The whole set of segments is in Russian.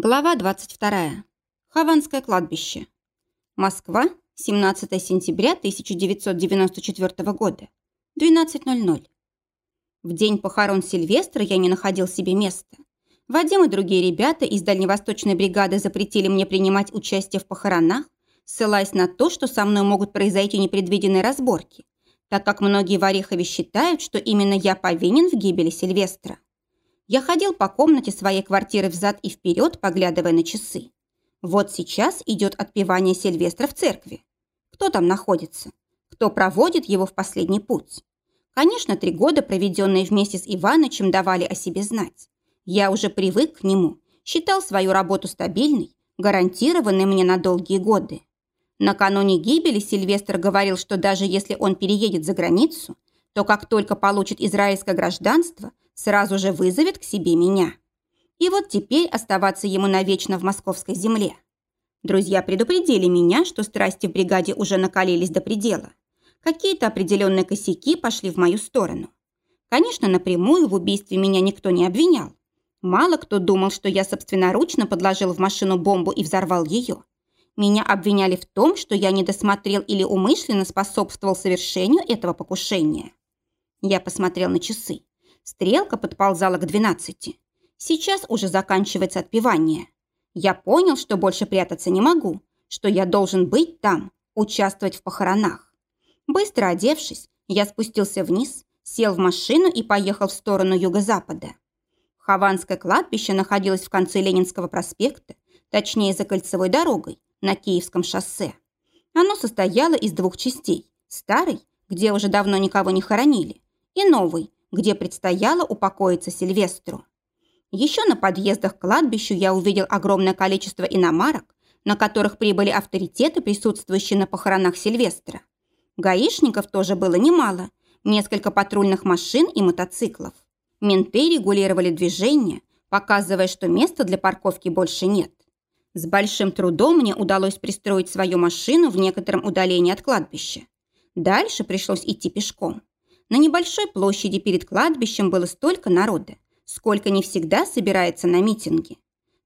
Глава 22. Хованское кладбище. Москва, 17 сентября 1994 года. 12.00. В день похорон Сильвестра я не находил себе места. Вадим и другие ребята из дальневосточной бригады запретили мне принимать участие в похоронах, ссылаясь на то, что со мной могут произойти непредвиденные разборки, так как многие в Орехове считают, что именно я повинен в гибели Сильвестра. Я ходил по комнате своей квартиры взад и вперед, поглядывая на часы. Вот сейчас идет отпевание Сильвестра в церкви. Кто там находится? Кто проводит его в последний путь? Конечно, три года, проведенные вместе с Иванычем, давали о себе знать. Я уже привык к нему, считал свою работу стабильной, гарантированной мне на долгие годы. Накануне гибели Сильвестр говорил, что даже если он переедет за границу, то как только получит израильское гражданство, сразу же вызовет к себе меня. И вот теперь оставаться ему навечно в московской земле. Друзья предупредили меня, что страсти в бригаде уже накалились до предела. Какие-то определенные косяки пошли в мою сторону. Конечно, напрямую в убийстве меня никто не обвинял. Мало кто думал, что я собственноручно подложил в машину бомбу и взорвал ее. Меня обвиняли в том, что я не досмотрел или умышленно способствовал совершению этого покушения. Я посмотрел на часы. Стрелка подползала к двенадцати. Сейчас уже заканчивается отпевание. Я понял, что больше прятаться не могу, что я должен быть там, участвовать в похоронах. Быстро одевшись, я спустился вниз, сел в машину и поехал в сторону юго-запада. Хованское кладбище находилось в конце Ленинского проспекта, точнее за кольцевой дорогой, на Киевском шоссе. Оно состояло из двух частей – старой, где уже давно никого не хоронили, и новой, где предстояло упокоиться Сильвестру. Еще на подъездах к кладбищу я увидел огромное количество иномарок, на которых прибыли авторитеты, присутствующие на похоронах Сильвестра. Гаишников тоже было немало, несколько патрульных машин и мотоциклов. Менты регулировали движение, показывая, что места для парковки больше нет. С большим трудом мне удалось пристроить свою машину в некотором удалении от кладбища. Дальше пришлось идти пешком. На небольшой площади перед кладбищем было столько народа, сколько не всегда собирается на митинге.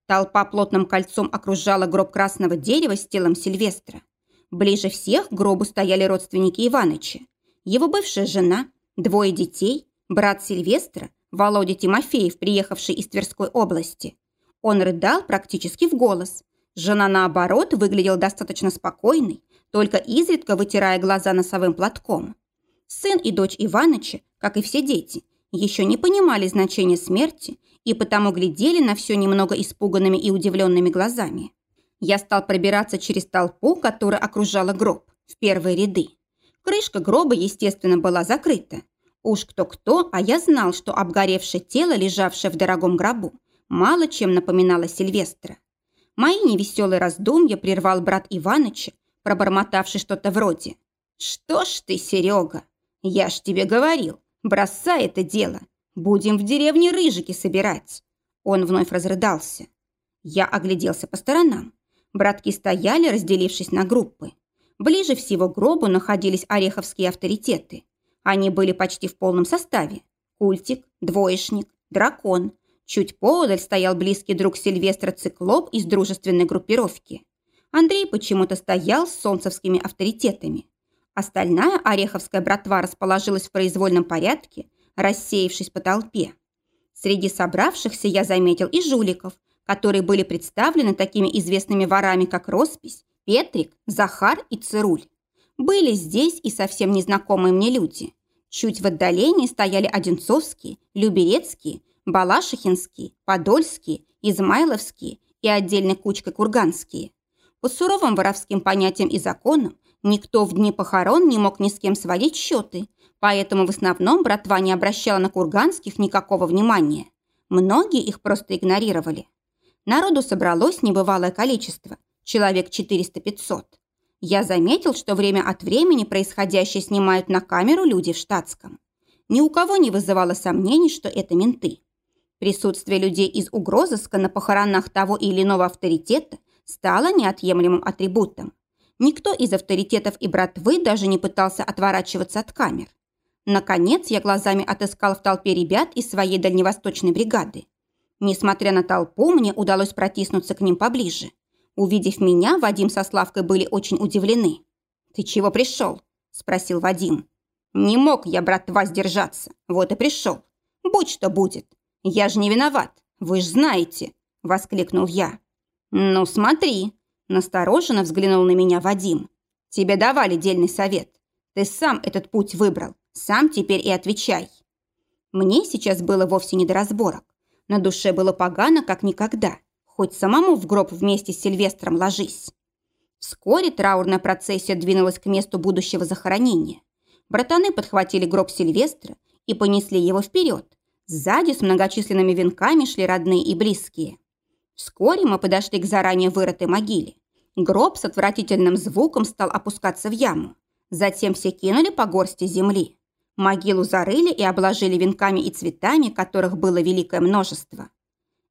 Толпа плотным кольцом окружала гроб красного дерева с телом Сильвестра. Ближе всех к гробу стояли родственники Иваныча. Его бывшая жена, двое детей, брат Сильвестра, Володя Тимофеев, приехавший из Тверской области. Он рыдал практически в голос. Жена, наоборот, выглядела достаточно спокойной, только изредка вытирая глаза носовым платком. Сын и дочь Иваныча, как и все дети, еще не понимали значения смерти и потому глядели на все немного испуганными и удивленными глазами. Я стал пробираться через толпу, которая окружала гроб, в первые ряды. Крышка гроба, естественно, была закрыта. Уж кто-кто, а я знал, что обгоревшее тело, лежавшее в дорогом гробу, мало чем напоминало Сильвестра. Мои невеселые раздумья прервал брат Иваныча, пробормотавший что-то вроде «Что ж ты, Серега, «Я ж тебе говорил, бросай это дело. Будем в деревне рыжики собирать». Он вновь разрыдался. Я огляделся по сторонам. Братки стояли, разделившись на группы. Ближе всего к гробу находились ореховские авторитеты. Они были почти в полном составе. Культик, двоечник, дракон. Чуть поодаль стоял близкий друг Сильвестра Циклоп из дружественной группировки. Андрей почему-то стоял с солнцевскими авторитетами. Остальная ореховская братва расположилась в произвольном порядке, рассеявшись по толпе. Среди собравшихся я заметил и жуликов, которые были представлены такими известными ворами, как Роспись, Петрик, Захар и Цируль. Были здесь и совсем незнакомые мне люди. Чуть в отдалении стояли Одинцовские, Люберецкие, Балашихинские, Подольские, Измайловские и отдельной кучкой Курганские. По суровым воровским понятиям и законам Никто в дни похорон не мог ни с кем сводить счеты, поэтому в основном братва не обращала на курганских никакого внимания. Многие их просто игнорировали. Народу собралось небывалое количество, человек 400-500. Я заметил, что время от времени происходящее снимают на камеру люди в штатском. Ни у кого не вызывало сомнений, что это менты. Присутствие людей из угрозыска на похоронах того или иного авторитета стало неотъемлемым атрибутом. Никто из авторитетов и братвы даже не пытался отворачиваться от камер. Наконец я глазами отыскал в толпе ребят из своей дальневосточной бригады. Несмотря на толпу, мне удалось протиснуться к ним поближе. Увидев меня, Вадим со Славкой были очень удивлены. «Ты чего пришел?» – спросил Вадим. «Не мог я, братва, сдержаться. Вот и пришел. Будь что будет. Я же не виноват. Вы ж знаете!» – воскликнул я. «Ну, смотри!» – настороженно взглянул на меня Вадим. «Тебе давали дельный совет. Ты сам этот путь выбрал. Сам теперь и отвечай». Мне сейчас было вовсе не до разборок. На душе было погано, как никогда. Хоть самому в гроб вместе с Сильвестром ложись. Вскоре траурная процессия двинулась к месту будущего захоронения. Братаны подхватили гроб Сильвестра и понесли его вперед. Сзади с многочисленными венками шли родные и близкие. Вскоре мы подошли к заранее вырытой могиле. Гроб с отвратительным звуком стал опускаться в яму. Затем все кинули по горсти земли. Могилу зарыли и обложили венками и цветами, которых было великое множество.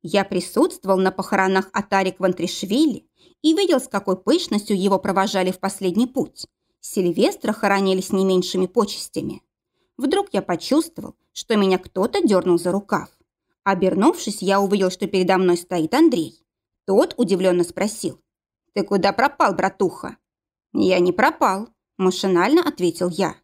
Я присутствовал на похоронах Атарик Вантришвили и видел, с какой пышностью его провожали в последний путь. Сильвестра хоронили с не меньшими почестями. Вдруг я почувствовал, что меня кто-то дернул за рукав. Обернувшись, я увидел, что передо мной стоит Андрей. Тот удивленно спросил. «Ты куда пропал, братуха?» «Я не пропал», – машинально ответил я.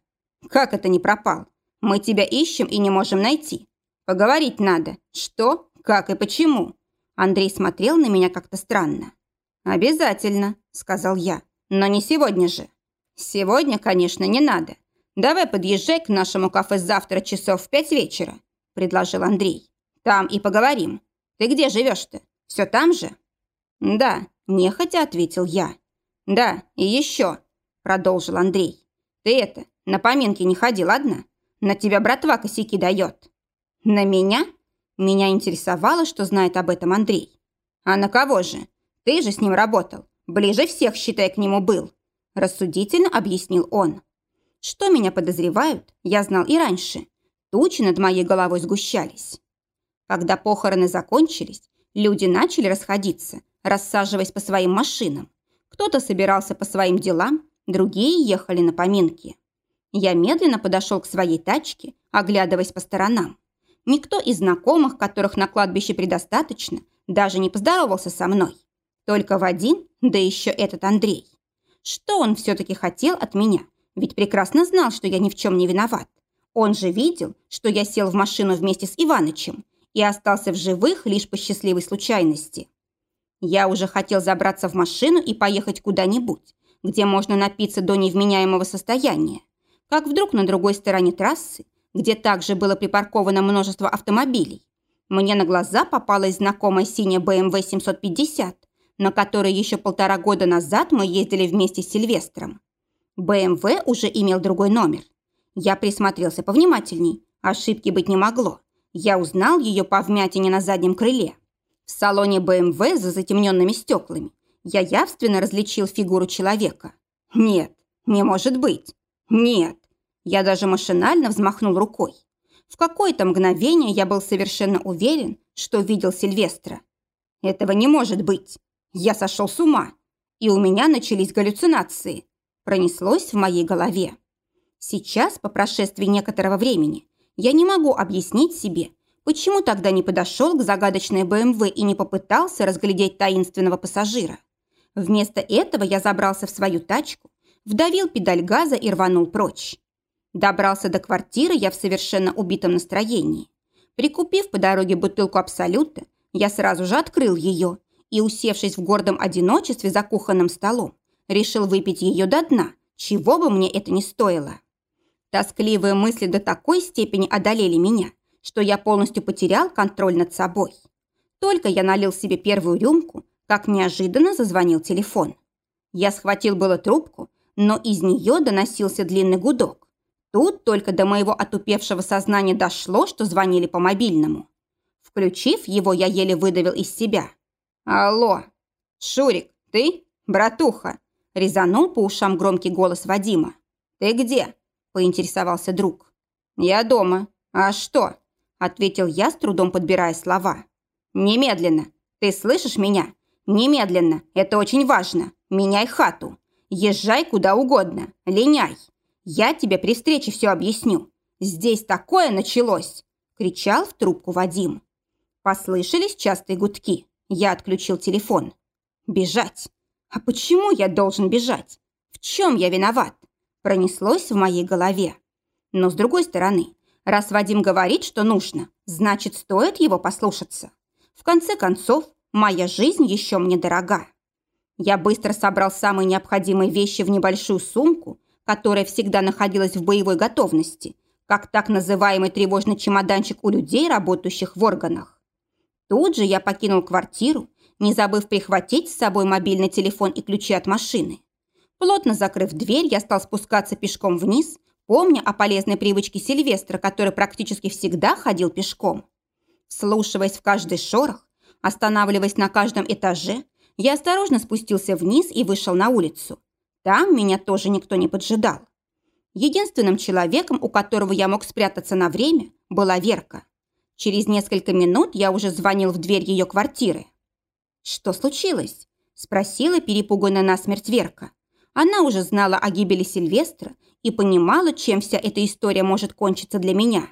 «Как это не пропал? Мы тебя ищем и не можем найти. Поговорить надо. Что, как и почему?» Андрей смотрел на меня как-то странно. «Обязательно», – сказал я. «Но не сегодня же». «Сегодня, конечно, не надо. Давай подъезжай к нашему кафе завтра часов в пять вечера», – предложил Андрей. «Там и поговорим. Ты где живешь-то? Все там же?» «Да», – нехотя ответил я. «Да, и еще», – продолжил Андрей. «Ты это, на поминки не ходи, ладно? На тебя братва косяки дает». «На меня?» Меня интересовало, что знает об этом Андрей. «А на кого же? Ты же с ним работал. Ближе всех, считай, к нему был», – рассудительно объяснил он. Что меня подозревают, я знал и раньше. Тучи над моей головой сгущались. Когда похороны закончились, люди начали расходиться, рассаживаясь по своим машинам. Кто-то собирался по своим делам, другие ехали на поминки. Я медленно подошел к своей тачке, оглядываясь по сторонам. Никто из знакомых, которых на кладбище предостаточно, даже не поздоровался со мной. Только Вадим, да еще этот Андрей. Что он все-таки хотел от меня? Ведь прекрасно знал, что я ни в чем не виноват. Он же видел, что я сел в машину вместе с Иванычем и остался в живых лишь по счастливой случайности. Я уже хотел забраться в машину и поехать куда-нибудь, где можно напиться до невменяемого состояния, как вдруг на другой стороне трассы где также было припарковано множество автомобилей, мне на глаза попалась знакомая синяя BMW 750, на которой еще полтора года назад мы ездили вместе с Сильвестром. BMW уже имел другой номер. Я присмотрелся повнимательней, ошибки быть не могло. Я узнал ее по вмятине на заднем крыле. В салоне BMW за затемненными стеклами я явственно различил фигуру человека. Нет, не может быть. Нет, я даже машинально взмахнул рукой. В какое-то мгновение я был совершенно уверен, что видел Сильвестра. Этого не может быть. Я сошел с ума. И у меня начались галлюцинации. Пронеслось в моей голове. Сейчас, по прошествии некоторого времени, я не могу объяснить себе, почему тогда не подошел к загадочной БМВ и не попытался разглядеть таинственного пассажира. Вместо этого я забрался в свою тачку, вдавил педаль газа и рванул прочь. Добрался до квартиры я в совершенно убитом настроении. Прикупив по дороге бутылку Абсолюта, я сразу же открыл ее и, усевшись в гордом одиночестве за кухонным столом, решил выпить ее до дна, чего бы мне это ни стоило. Тоскливые мысли до такой степени одолели меня, что я полностью потерял контроль над собой. Только я налил себе первую рюмку, как неожиданно зазвонил телефон. Я схватил было трубку, но из нее доносился длинный гудок. Тут только до моего отупевшего сознания дошло, что звонили по мобильному. Включив его, я еле выдавил из себя. «Алло! Шурик, ты? Братуха!» Резанул по ушам громкий голос Вадима. «Ты где?» – поинтересовался друг. «Я дома. А что?» – ответил я, с трудом подбирая слова. «Немедленно. Ты слышишь меня? Немедленно. Это очень важно. Меняй хату. Езжай куда угодно. Линяй. Я тебе при встрече все объясню. Здесь такое началось!» – кричал в трубку Вадим. Послышались частые гудки. Я отключил телефон. Бежать. А почему я должен бежать? В чем я виноват? Пронеслось в моей голове. Но с другой стороны, раз Вадим говорит, что нужно, значит, стоит его послушаться. В конце концов, моя жизнь еще мне дорога. Я быстро собрал самые необходимые вещи в небольшую сумку, которая всегда находилась в боевой готовности, как так называемый тревожный чемоданчик у людей, работающих в органах. Тут же я покинул квартиру, не забыв прихватить с собой мобильный телефон и ключи от машины. Плотно закрыв дверь, я стал спускаться пешком вниз, помня о полезной привычке Сильвестра, который практически всегда ходил пешком. Вслушиваясь в каждый шорох, останавливаясь на каждом этаже, я осторожно спустился вниз и вышел на улицу. Там меня тоже никто не поджидал. Единственным человеком, у которого я мог спрятаться на время, была Верка. Через несколько минут я уже звонил в дверь ее квартиры. «Что случилось?» – спросила перепуганная насмерть Верка. Она уже знала о гибели Сильвестра и понимала, чем вся эта история может кончиться для меня.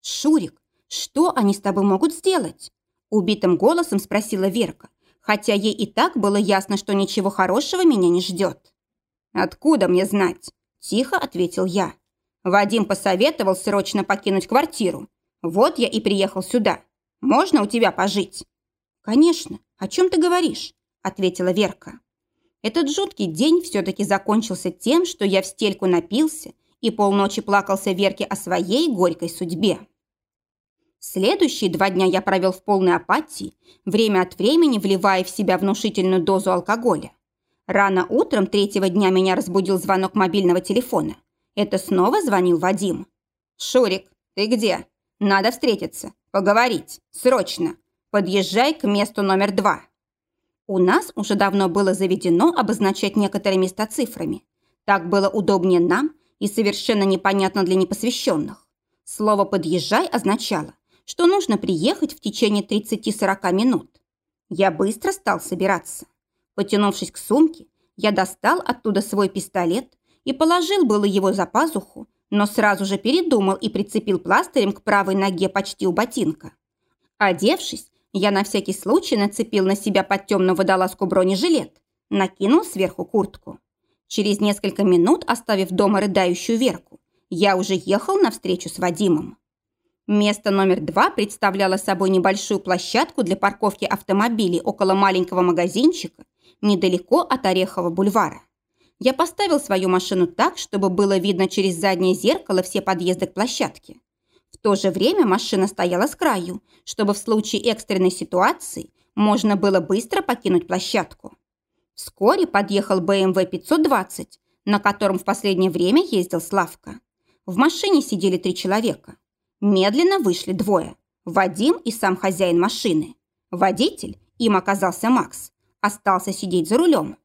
«Шурик, что они с тобой могут сделать?» Убитым голосом спросила Верка, хотя ей и так было ясно, что ничего хорошего меня не ждет. «Откуда мне знать?» – тихо ответил я. Вадим посоветовал срочно покинуть квартиру. Вот я и приехал сюда. Можно у тебя пожить?» «Конечно. О чем ты говоришь?» – ответила Верка. Этот жуткий день все-таки закончился тем, что я в стельку напился и полночи плакался Верке о своей горькой судьбе. Следующие два дня я провел в полной апатии, время от времени вливая в себя внушительную дозу алкоголя. Рано утром третьего дня меня разбудил звонок мобильного телефона. Это снова звонил Вадим. «Шурик, ты где? Надо встретиться, поговорить, срочно. Подъезжай к месту номер два». У нас уже давно было заведено обозначать некоторые места цифрами. Так было удобнее нам и совершенно непонятно для непосвященных. Слово «подъезжай» означало что нужно приехать в течение 30-40 минут. Я быстро стал собираться. Потянувшись к сумке, я достал оттуда свой пистолет и положил было его за пазуху, но сразу же передумал и прицепил пластырем к правой ноге почти у ботинка. Одевшись, я на всякий случай нацепил на себя под темную водолазку бронежилет, накинул сверху куртку. Через несколько минут, оставив дома рыдающую Верку, я уже ехал навстречу с Вадимом. Место номер два представляло собой небольшую площадку для парковки автомобилей около маленького магазинчика недалеко от Орехова бульвара. Я поставил свою машину так, чтобы было видно через заднее зеркало все подъезды к площадке. То же время машина стояла с краю, чтобы в случае экстренной ситуации можно было быстро покинуть площадку. Вскоре подъехал BMW 520, на котором в последнее время ездил Славка. В машине сидели три человека. Медленно вышли двое. Вадим и сам хозяин машины. Водитель, им оказался Макс, остался сидеть за рулем.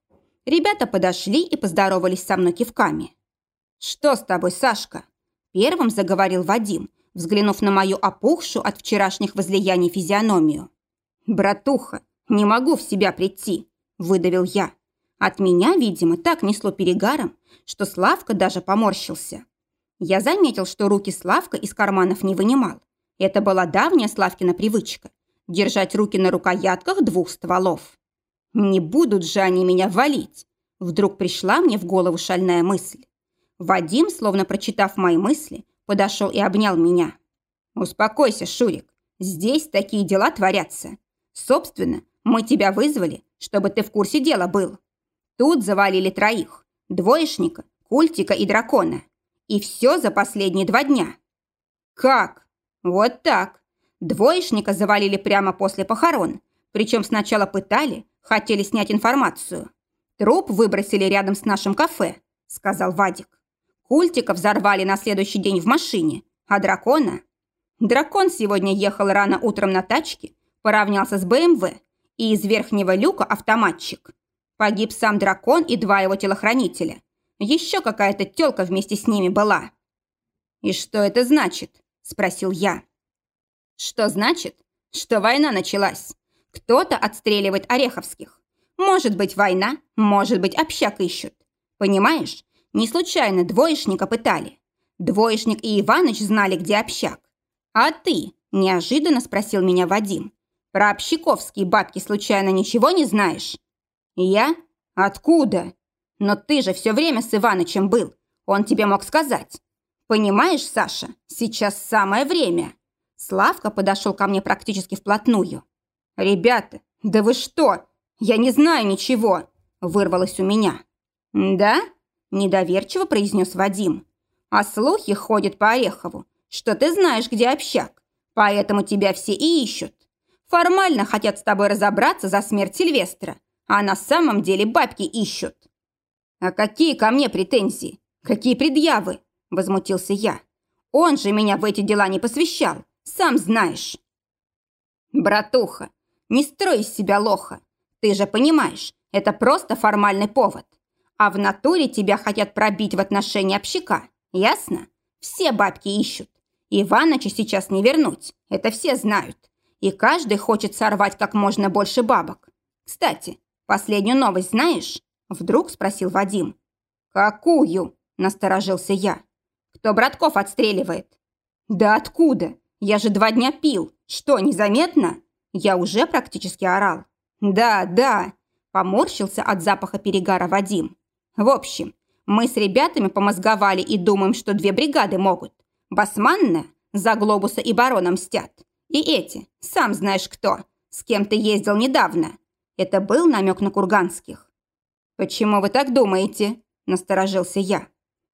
Ребята подошли и поздоровались со мной кивками. «Что с тобой, Сашка?» Первым заговорил Вадим, взглянув на мою опухшую от вчерашних возлияний физиономию. «Братуха, не могу в себя прийти», – выдавил я. От меня, видимо, так несло перегаром, что Славка даже поморщился. Я заметил, что руки Славка из карманов не вынимал. Это была давняя Славкина привычка – держать руки на рукоятках двух стволов. «Не будут же они меня валить!» Вдруг пришла мне в голову шальная мысль. Вадим, словно прочитав мои мысли, подошел и обнял меня. «Успокойся, Шурик, здесь такие дела творятся. Собственно, мы тебя вызвали, чтобы ты в курсе дела был. Тут завалили троих – двоечника, культика и дракона. И все за последние два дня. Как? Вот так. Двоечника завалили прямо после похорон. Причем сначала пытали, хотели снять информацию. Труп выбросили рядом с нашим кафе, сказал Вадик. Культика взорвали на следующий день в машине, а дракона... Дракон сегодня ехал рано утром на тачке, поравнялся с БМВ, и из верхнего люка автоматчик. Погиб сам дракон и два его телохранителя. Еще какая-то тёлка вместе с ними была». «И что это значит?» – спросил я. «Что значит? Что война началась. Кто-то отстреливает Ореховских. Может быть, война, может быть, общак ищут. Понимаешь, не случайно двоечника пытали. Двоечник и Иваныч знали, где общак. А ты?» – неожиданно спросил меня Вадим, Про общаковские бабки случайно ничего не знаешь?» «Я? Откуда? Но ты же все время с Иванычем был. Он тебе мог сказать. Понимаешь, Саша, сейчас самое время». Славка подошел ко мне практически вплотную. «Ребята, да вы что? Я не знаю ничего!» Вырвалось у меня. «Да?» – недоверчиво произнес Вадим. «А слухи ходят по Орехову, что ты знаешь, где общак, поэтому тебя все и ищут. Формально хотят с тобой разобраться за смерть Сильвестра, а на самом деле бабки ищут». «А какие ко мне претензии? Какие предъявы?» – возмутился я. «Он же меня в эти дела не посвящал, сам знаешь». «Братуха, не строй из себя лоха. Ты же понимаешь, это просто формальный повод. А в натуре тебя хотят пробить в отношении общака. Ясно? Все бабки ищут. Иваныча сейчас не вернуть. Это все знают. И каждый хочет сорвать как можно больше бабок. Кстати, последнюю новость знаешь? Вдруг спросил Вадим. «Какую?» – насторожился я. «Кто братков отстреливает?» «Да откуда? Я же два дня пил. Что, незаметно?» Я уже практически орал. «Да, да!» – поморщился от запаха перегара Вадим. «В общем, мы с ребятами помозговали и думаем, что две бригады могут. Басманная за Глобуса и Барона мстят. И эти, сам знаешь кто, с кем ты ездил недавно. Это был намек на курганских. «Почему вы так думаете?» – насторожился я.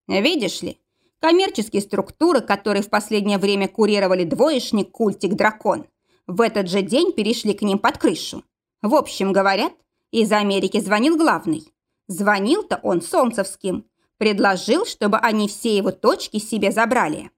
«Видишь ли, коммерческие структуры, которые в последнее время курировали двоечник, культик, дракон, в этот же день перешли к ним под крышу. В общем, говорят, из Америки звонил главный. Звонил-то он солнцевским. Предложил, чтобы они все его точки себе забрали.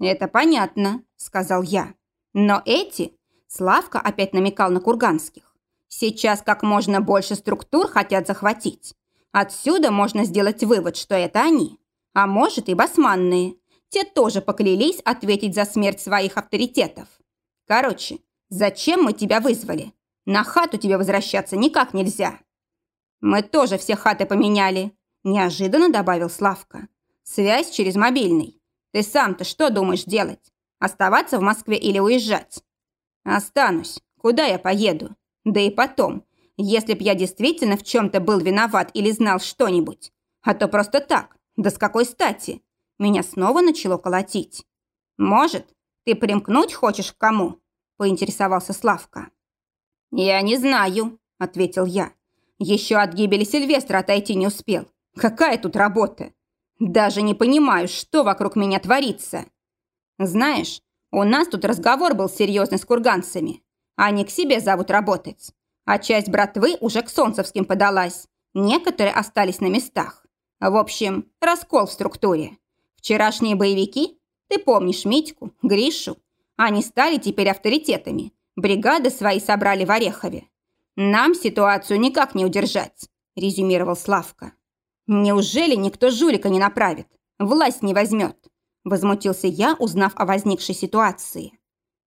«Это понятно», – сказал я. «Но эти...» – Славка опять намекал на курганских. «Сейчас как можно больше структур хотят захватить. Отсюда можно сделать вывод, что это они. А может и басманные. Те тоже поклялись ответить за смерть своих авторитетов. Короче, зачем мы тебя вызвали? На хату тебе возвращаться никак нельзя». «Мы тоже все хаты поменяли», – неожиданно добавил Славка. «Связь через мобильный. Ты сам-то что думаешь делать? Оставаться в Москве или уезжать?» «Останусь. Куда я поеду? Да и потом, если б я действительно в чем-то был виноват или знал что-нибудь. А то просто так. Да с какой стати?» Меня снова начало колотить. «Может, ты примкнуть хочешь к кому?» – поинтересовался Славка. «Я не знаю», – ответил я. Еще от гибели Сильвестра отойти не успел. Какая тут работа? Даже не понимаю, что вокруг меня творится. Знаешь, у нас тут разговор был серьезный с курганцами. Они к себе зовут работать. А часть братвы уже к солнцевским подалась. Некоторые остались на местах. В общем, раскол в структуре. Вчерашние боевики, ты помнишь Митьку, Гришу, они стали теперь авторитетами. Бригады свои собрали в Орехове. «Нам ситуацию никак не удержать», – резюмировал Славка. «Неужели никто жулика не направит? Власть не возьмет?» – возмутился я, узнав о возникшей ситуации.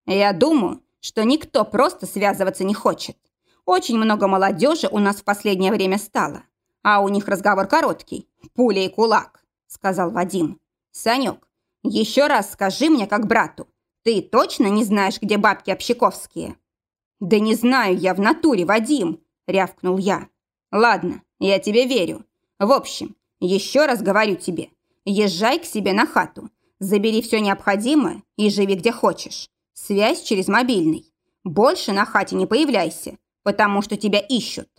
«Я думаю, что никто просто связываться не хочет. Очень много молодежи у нас в последнее время стало. А у них разговор короткий. Пуля и кулак», – сказал Вадим. «Санек, еще раз скажи мне как брату. Ты точно не знаешь, где бабки общаковские?» «Да не знаю я в натуре, Вадим!» – рявкнул я. «Ладно, я тебе верю. В общем, еще раз говорю тебе, езжай к себе на хату, забери все необходимое и живи где хочешь. Связь через мобильный. Больше на хате не появляйся, потому что тебя ищут».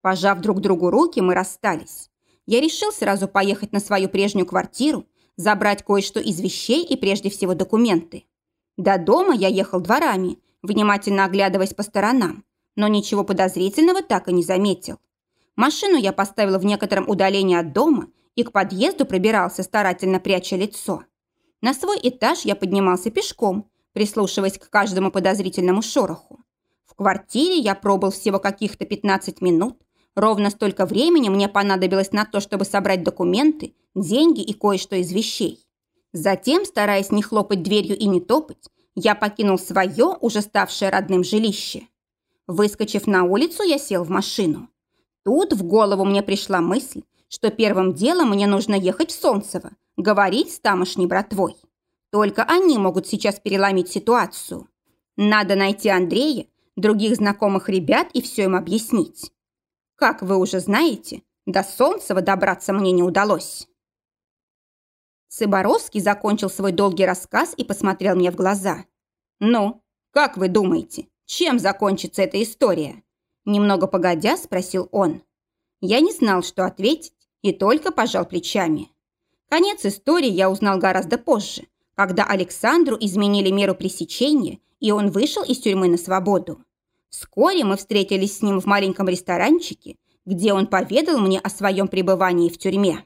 Пожав друг другу руки, мы расстались. Я решил сразу поехать на свою прежнюю квартиру, забрать кое-что из вещей и прежде всего документы. До дома я ехал дворами, внимательно оглядываясь по сторонам, но ничего подозрительного так и не заметил. Машину я поставила в некотором удалении от дома и к подъезду пробирался, старательно пряча лицо. На свой этаж я поднимался пешком, прислушиваясь к каждому подозрительному шороху. В квартире я пробыл всего каких-то 15 минут. Ровно столько времени мне понадобилось на то, чтобы собрать документы, деньги и кое-что из вещей. Затем, стараясь не хлопать дверью и не топать, я покинул свое, уже ставшее родным жилище. Выскочив на улицу, я сел в машину. Тут в голову мне пришла мысль, что первым делом мне нужно ехать в Солнцево, говорить с тамошней братвой. Только они могут сейчас переломить ситуацию. Надо найти Андрея, других знакомых ребят и все им объяснить. Как вы уже знаете, до Солнцева добраться мне не удалось. Цыборовский закончил свой долгий рассказ и посмотрел мне в глаза. «Ну, как вы думаете, чем закончится эта история?» Немного погодя, спросил он. Я не знал, что ответить, и только пожал плечами. Конец истории я узнал гораздо позже, когда Александру изменили меру пресечения, и он вышел из тюрьмы на свободу. Вскоре мы встретились с ним в маленьком ресторанчике, где он поведал мне о своем пребывании в тюрьме.